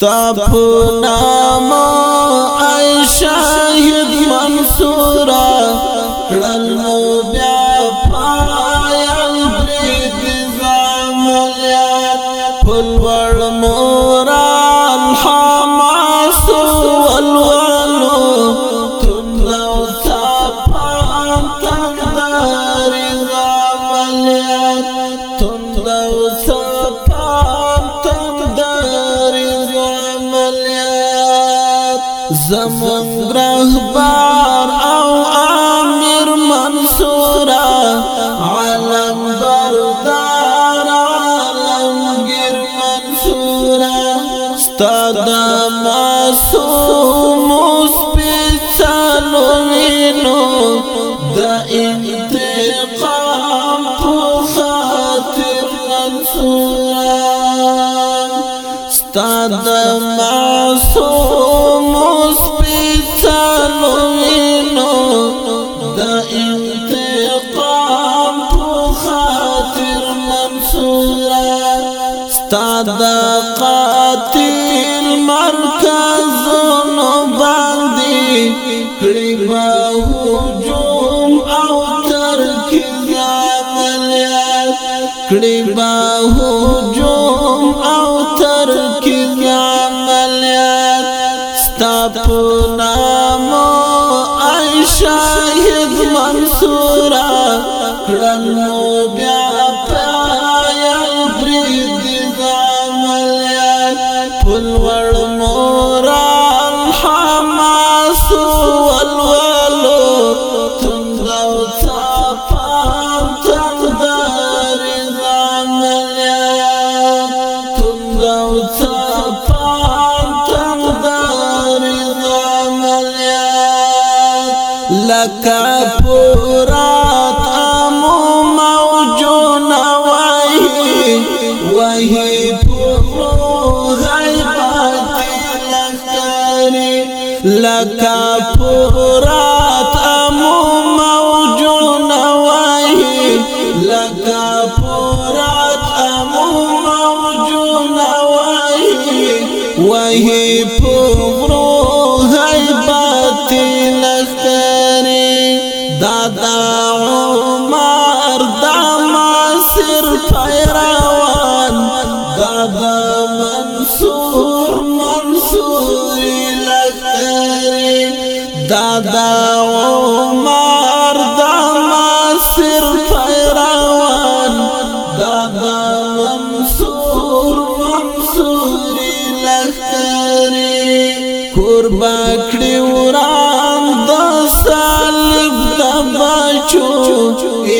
ستاپ نام عائشہ منصورا منصورہ زمون رهبر او امیر منصور علم بردار عالمگیر منصور ستاد مسور ربا هجوم او ترک عملیات ربا هجوم او ترک عملیات ستاپ نام عائشہ منصورہ کړنو لکا پورات امو موجون وحی وحی پورو غیبات لکاری لکا دادا عمر دا ماسر فیروان دادا منصور منصور لکری دادا عمر دادا منصور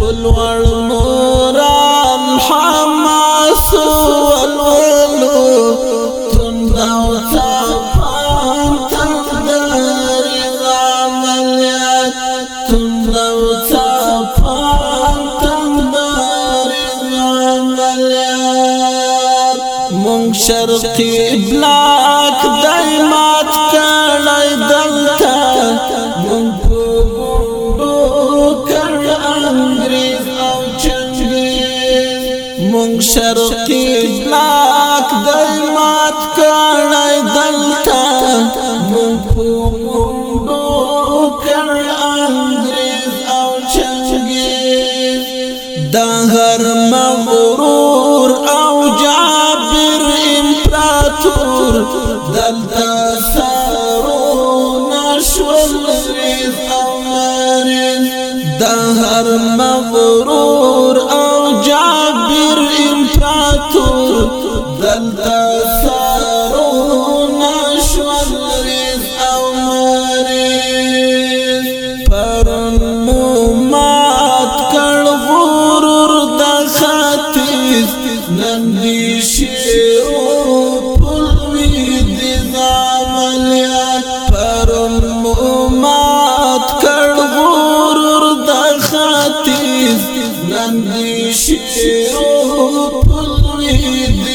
پلوړ مورام حماس ولولو تند او تفان تند رضاملیات تند او تفان تند رضاملیات مونږ شرقي بلاد مونږ شرقي بلاک دای مات کړای دلتا مونږ پوندو کړ انګريز او چنګيز د هر مغرور او جابر امپراتور شیرو پلوی دی داملیات پرم مومات کڑ غرور دا خاتیز نن دی شیرو پلوی دی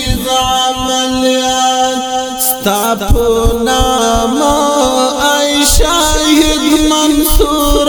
ای شاہد منصور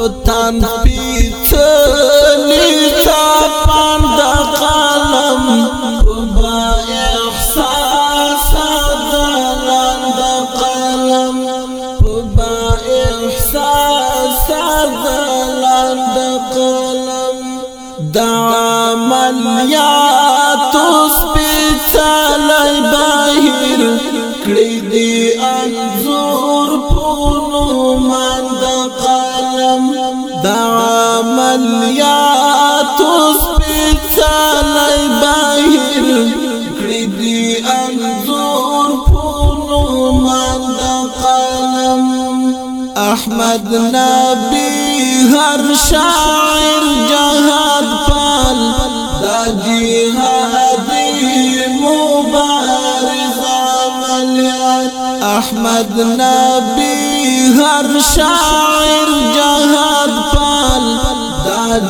وطن پیچلی چاپان دا قلم با احساس دلان دا قلم با احساس دلان دا قلم دا عملیات اس پیچلی باہر کڑی دی يا سپیڅلای بهر باهر دی انزور پونو من قلم احمد نبي هر شاعر جهاد پال دا مبارز عملیات احمد نبي هر شاعر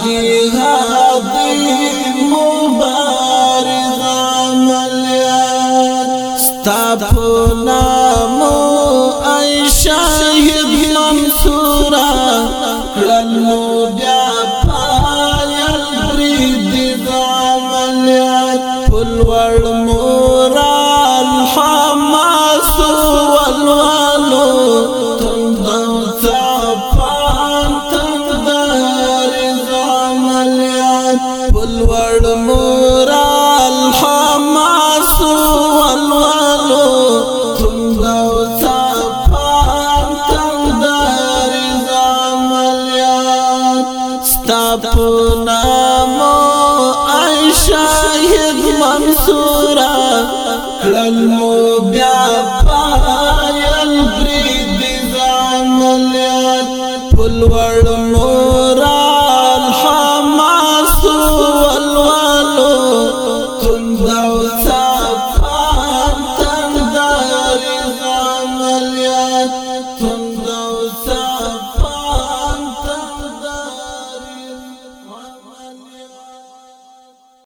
جهاد مبارز عملیات ستا په نامو بلوړ مورا الحماس والوالو تم دو صفان تم دار زاملیات ستاپو نامو ای شاهد منصورا کلمو بیا